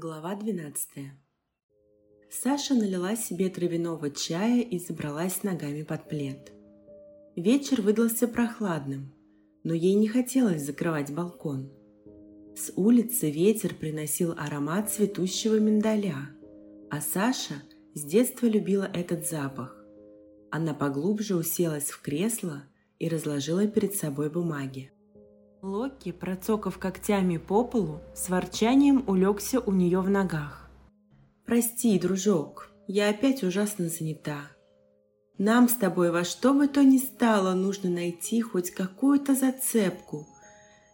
Глава 12 Саша налила себе травяного чая и забралась ногами под плед. Вечер выдался прохладным, но ей не хотелось закрывать балкон. С улицы ветер приносил аромат цветущего миндаля, а Саша с детства любила этот запах. Она поглубже уселась в кресло и разложила перед собой бумаги. Локи, процокав когтями по полу, с ворчанием улегся у нее в ногах. «Прости, дружок, я опять ужасно занята. Нам с тобой во что бы то ни стало нужно найти хоть какую-то зацепку,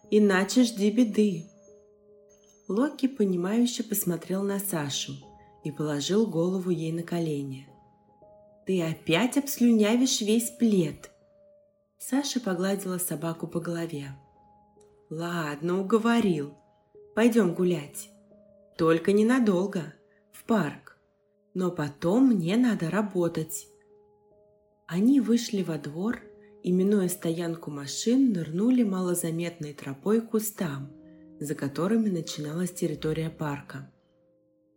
иначе жди беды». Локи, понимающе посмотрел на Сашу и положил голову ей на колени. «Ты опять обслюнявишь весь плед!» Саша погладила собаку по голове. Ладно, уговорил. Пойдем гулять. Только ненадолго. В парк. Но потом мне надо работать. Они вышли во двор и, минуя стоянку машин, нырнули малозаметной тропой к кустам, за которыми начиналась территория парка.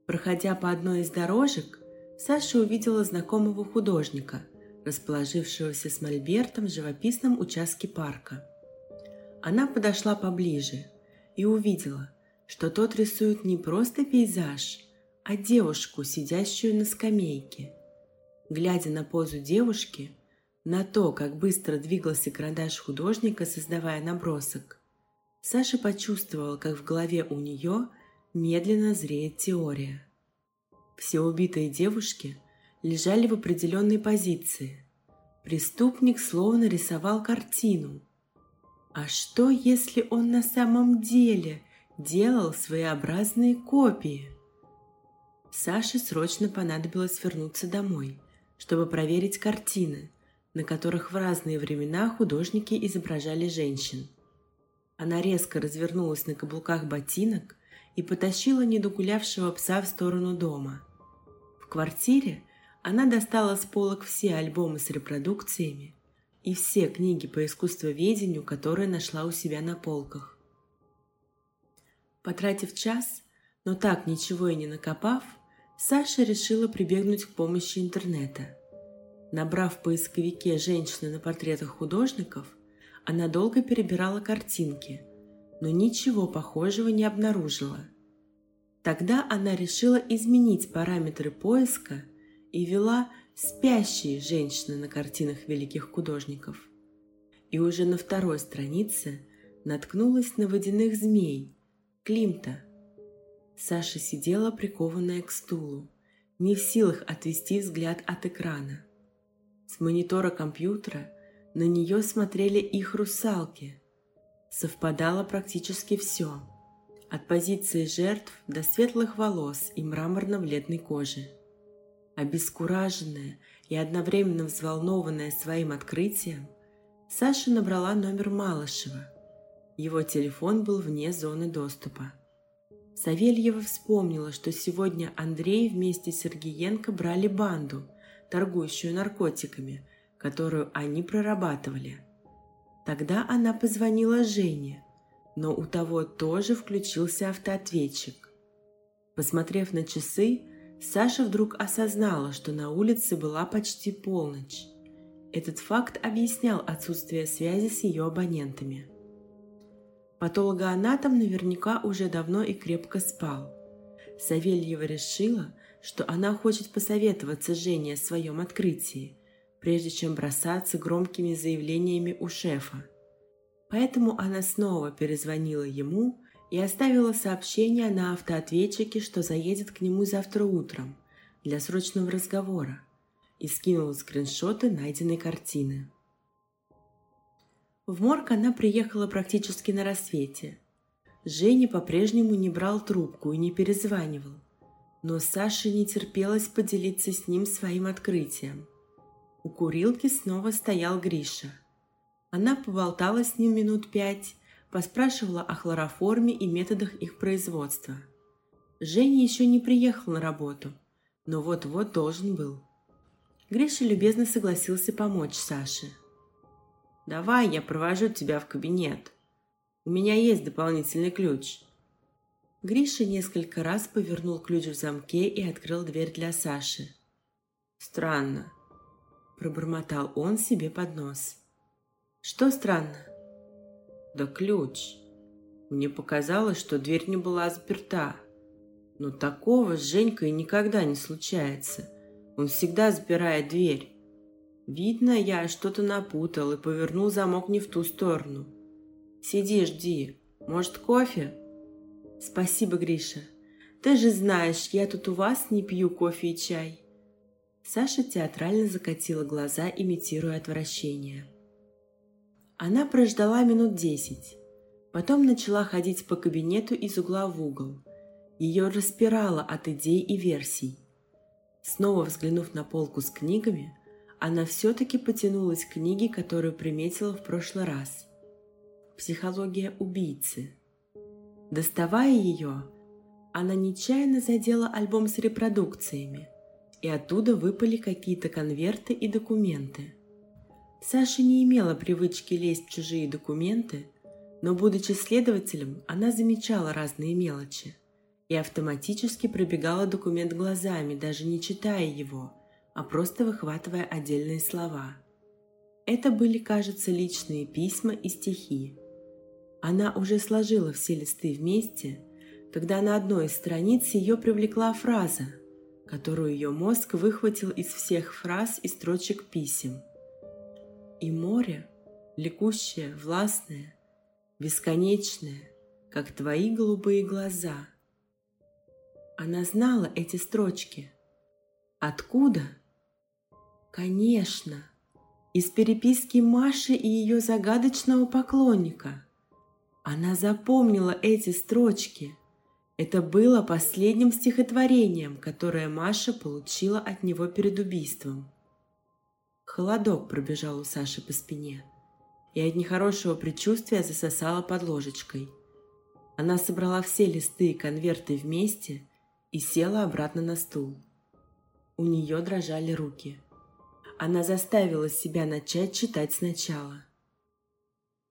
Проходя по одной из дорожек, Саша увидела знакомого художника, расположившегося с мольбертом в живописном участке парка – она подошла поближе и увидела, что тот рисует не просто пейзаж, а девушку, сидящую на скамейке. Глядя на позу девушки, на то, как быстро двигался карандаш художника, создавая набросок, Саша почувствовала, как в голове у нее медленно зреет теория. Все убитые девушки лежали в определенной позиции. Преступник словно рисовал картину – а что, если он на самом деле делал своеобразные копии? Саше срочно понадобилось вернуться домой, чтобы проверить картины, на которых в разные времена художники изображали женщин. Она резко развернулась на каблуках ботинок и потащила недогулявшего пса в сторону дома. В квартире она достала с полок все альбомы с репродукциями и все книги по искусствоведению, которые нашла у себя на полках. Потратив час, но так ничего и не накопав, Саша решила прибегнуть к помощи интернета. Набрав в поисковике «женщины на портретах художников», она долго перебирала картинки, но ничего похожего не обнаружила. Тогда она решила изменить параметры поиска и ввела спящие женщины на картинах великих художников. И уже на второй странице наткнулась на водяных змей, Климта. Саша сидела прикованная к стулу, не в силах отвести взгляд от экрана. С монитора компьютера на нее смотрели их русалки. Совпадало практически все, от позиции жертв до светлых волос и мраморно-бледной кожи. Обескураженная и одновременно взволнованная своим открытием, Саша набрала номер Малышева. Его телефон был вне зоны доступа. Савельева вспомнила, что сегодня Андрей вместе с Сергеенко брали банду, торгующую наркотиками, которую они прорабатывали. Тогда она позвонила Жене, но у того тоже включился автоответчик. Посмотрев на часы, Саша вдруг осознала, что на улице была почти полночь. Этот факт объяснял отсутствие связи с ее абонентами. Патологоанатом наверняка уже давно и крепко спал. Савельева решила, что она хочет посоветоваться Жене о своем открытии, прежде чем бросаться громкими заявлениями у шефа. Поэтому она снова перезвонила ему и оставила сообщение на автоответчике, что заедет к нему завтра утром для срочного разговора и скинула скриншоты найденной картины. В морг она приехала практически на рассвете. Женя по-прежнему не брал трубку и не перезванивал, но Саше не терпелось поделиться с ним своим открытием. У курилки снова стоял Гриша. Она поболтала с ним минут пять поспрашивала о хлороформе и методах их производства. Женя еще не приехал на работу, но вот-вот должен был. Гриша любезно согласился помочь Саше. «Давай я провожу тебя в кабинет. У меня есть дополнительный ключ». Гриша несколько раз повернул ключ в замке и открыл дверь для Саши. «Странно», – пробормотал он себе под нос. «Что странно?» «Да ключ. Мне показалось, что дверь не была заперта. Но такого с Женькой никогда не случается. Он всегда запирает дверь. Видно, я что-то напутал и повернул замок не в ту сторону. Сиди, жди. Может, кофе?» «Спасибо, Гриша. Ты же знаешь, я тут у вас не пью кофе и чай». Саша театрально закатила глаза, имитируя отвращение. Она прождала минут десять. Потом начала ходить по кабинету из угла в угол. Ее распирало от идей и версий. Снова взглянув на полку с книгами, она все-таки потянулась к книге, которую приметила в прошлый раз. «Психология убийцы», Доставая ее, она нечаянно задела альбом с репродукциями, и оттуда выпали какие-то конверты и документы. Саша не имела привычки лезть в чужие документы, но, будучи следователем, она замечала разные мелочи и автоматически пробегала документ глазами, даже не читая его, а просто выхватывая отдельные слова. Это были, кажется, личные письма и стихи, она уже сложила все листы вместе, когда на одной из страниц ее привлекла фраза, которую ее мозг выхватил из всех фраз и строчек писем. И море, ликущее, властное, бесконечное, как твои голубые глаза. Она знала эти строчки. Откуда? Конечно, из переписки Маши и ее загадочного поклонника – она запомнила эти строчки. Это было последним стихотворением, которое Маша получила от него перед убийством. Холодок пробежал у Саши по спине, и от нехорошего предчувствия засосала под ложечкой. Она собрала все листы и конверты вместе и села обратно на стул. У нее дрожали руки. Она заставила себя начать читать сначала.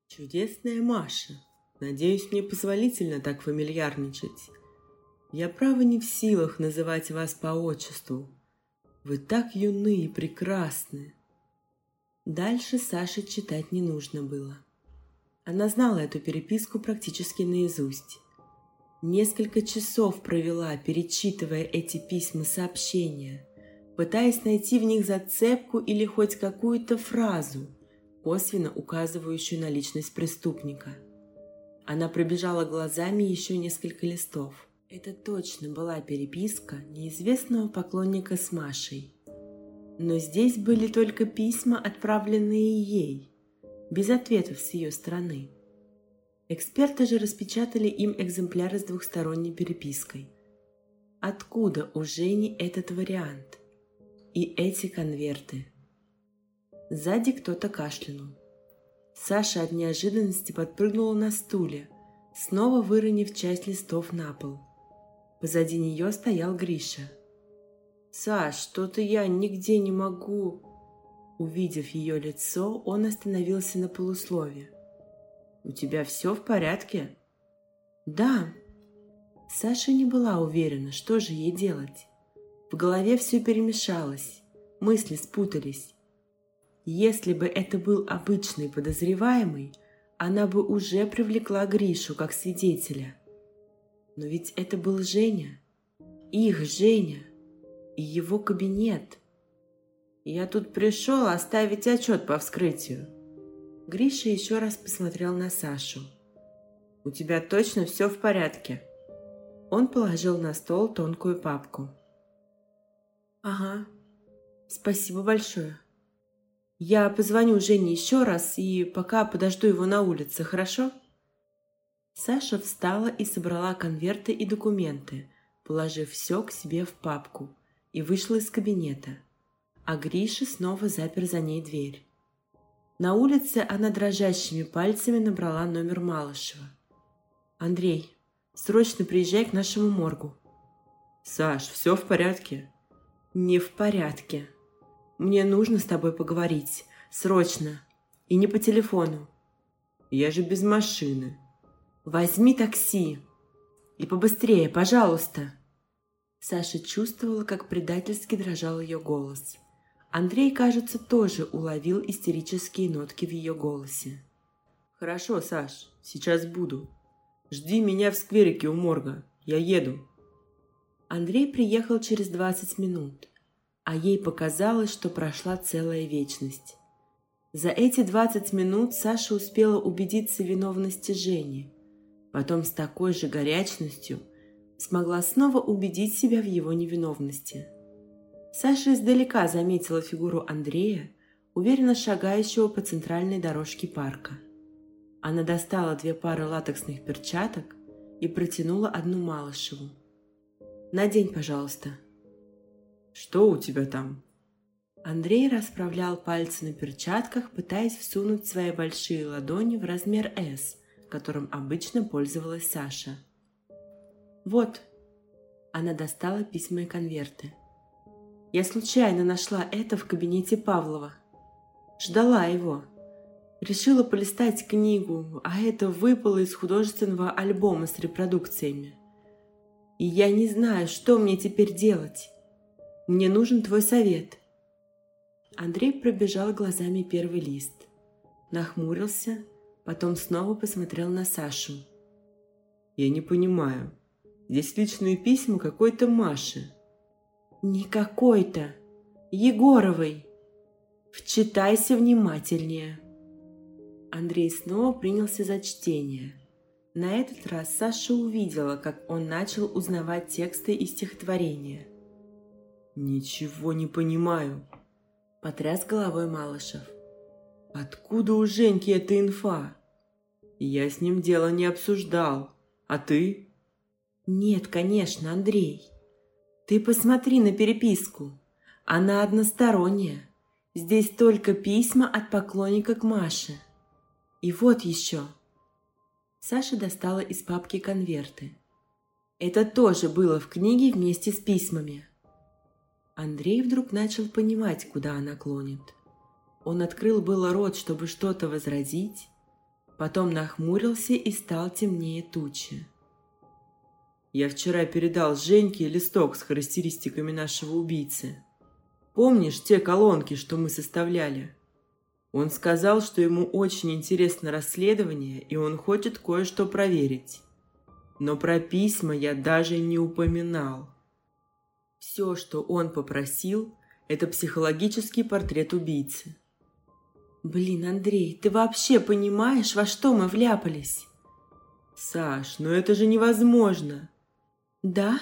«Чудесная Маша», Надеюсь, мне позволительно так фамильярничать. Я право не в силах называть вас по отчеству. Вы так юны и прекрасны. Дальше Саше читать не нужно было. Она знала эту переписку практически наизусть. Несколько часов провела, перечитывая эти письма-сообщения, пытаясь найти в них зацепку или хоть какую-то фразу, косвенно указывающую на личность преступника – она пробежала глазами еще несколько листов. Это точно была переписка неизвестного поклонника с Машей. Но здесь были только письма, отправленные ей, без ответов с ее стороны. Эксперты же распечатали им экземпляры с двухсторонней перепиской. Откуда у Жени этот вариант? И эти конверты? Сзади кто-то кашлянул. Саша от неожиданности подпрыгнула на стуле, снова выронив часть листов на пол. Позади нее стоял Гриша. «Саш, что-то я нигде не могу...» Увидев ее лицо, он остановился на полуслове. «У тебя все в порядке?» «Да». Саша не была уверена, что же ей делать. В голове все перемешалось, мысли спутались. Если бы это был обычный подозреваемый, она бы уже привлекла Гришу как свидетеля. Но ведь это был Женя, их Женя и его кабинет. Я тут пришел оставить отчет по вскрытию. Гриша еще раз посмотрел на Сашу. «У тебя точно все в порядке?» Он положил на стол тонкую папку. «Ага, спасибо большое», я позвоню Жене еще раз и пока подожду его на улице, хорошо?» Саша встала и собрала конверты и документы, положив все к себе в папку, и вышла из кабинета. А Гриша снова запер за ней дверь. На улице она дрожащими пальцами набрала номер Малышева. «Андрей, срочно приезжай к нашему моргу». «Саш, все в порядке?» «Не в порядке», мне нужно с тобой поговорить. Срочно. И не по телефону. Я же без машины. Возьми такси. И побыстрее, пожалуйста!» Саша чувствовала, как предательски дрожал ее голос. Андрей, кажется, тоже уловил истерические нотки в ее голосе. «Хорошо, Саш, сейчас буду. Жди меня в скверике у морга. Я еду». Андрей приехал через 20 минут, а ей показалось, что прошла целая вечность. За эти 20 минут Саша успела убедиться в виновности Жени. Потом с такой же горячностью смогла снова убедить себя в его невиновности. Саша издалека заметила фигуру Андрея, уверенно шагающего по центральной дорожке парка. Она достала две пары латексных перчаток и протянула одну Малышеву. «Надень, пожалуйста». «Что у тебя там?» Андрей расправлял пальцы на перчатках, пытаясь всунуть свои большие ладони в размер S, которым обычно пользовалась Саша. «Вот». Она достала письма и конверты. «Я случайно нашла это в кабинете Павлова. Ждала его. Решила полистать книгу, а это выпало из художественного альбома с репродукциями. И я не знаю, что мне теперь делать. Мне нужен твой совет». Андрей пробежал глазами первый лист, нахмурился, потом снова посмотрел на Сашу. «Я не понимаю. Здесь личные письма какой-то Маши». «Не какой-то. Егоровой. Вчитайся внимательнее». Андрей снова принялся за чтение. На этот раз Саша увидела, как он начал узнавать тексты из стихотворения. «Ничего не понимаю», – потряс головой Малышев. «Откуда у Женьки эта инфа? Я с ним дело не обсуждал. А ты?» «Нет, конечно, Андрей. Ты посмотри на переписку. Она односторонняя. Здесь только письма от поклонника к Маше. И вот еще». Саша достала из папки конверты. Это тоже было в книге вместе с письмами. Андрей вдруг начал понимать, куда она клонит. Он открыл было рот, чтобы что-то возразить, потом нахмурился и стал темнее тучи. «Я вчера передал Женьке листок с характеристиками нашего убийцы. Помнишь те колонки, что мы составляли?» Он сказал, что ему очень интересно расследование, и он хочет кое-что проверить. Но про письма я даже не упоминал. Все, что он попросил, это психологический портрет убийцы. Блин, Андрей, ты вообще понимаешь, во что мы вляпались? Саш, ну это же невозможно. Да?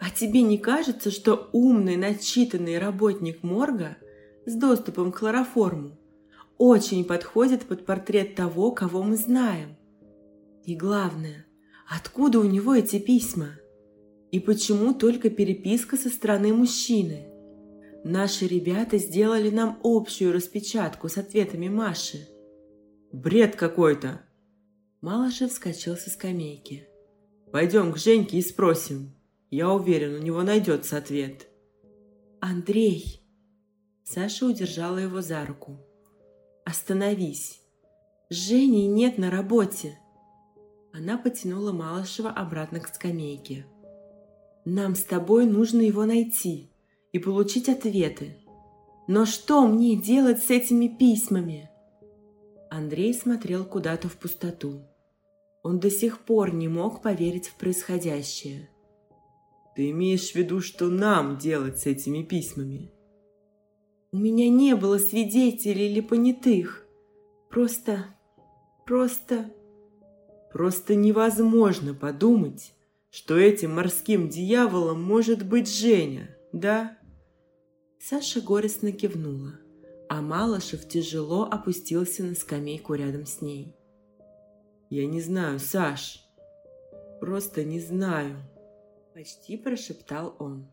А тебе не кажется, что умный, начитанный работник морга с доступом к хлороформу очень подходит под портрет того, кого мы знаем? И главное, откуда у него эти письма? И почему только переписка со стороны мужчины? Наши ребята сделали нам общую распечатку с ответами Маши. Бред какой-то. Малышев вскочил со скамейки. Пойдем к Женьке и спросим. Я уверен, у него найдется ответ. Андрей! Саша удержала его за руку. Остановись. Жени нет на работе. Она потянула Малышева обратно к скамейке. Нам с тобой нужно его найти и получить ответы. Но что мне делать с этими письмами? Андрей смотрел куда-то в пустоту. Он до сих пор не мог поверить в происходящее. Ты имеешь в виду, что нам делать с этими письмами? У меня не было свидетелей или понятых. Просто... просто... Просто невозможно подумать, что этим морским дьяволом может быть Женя, да?» Саша горестно кивнула, а Малышев тяжело опустился на скамейку рядом с ней. «Я не знаю, Саш, просто не знаю», — почти прошептал он.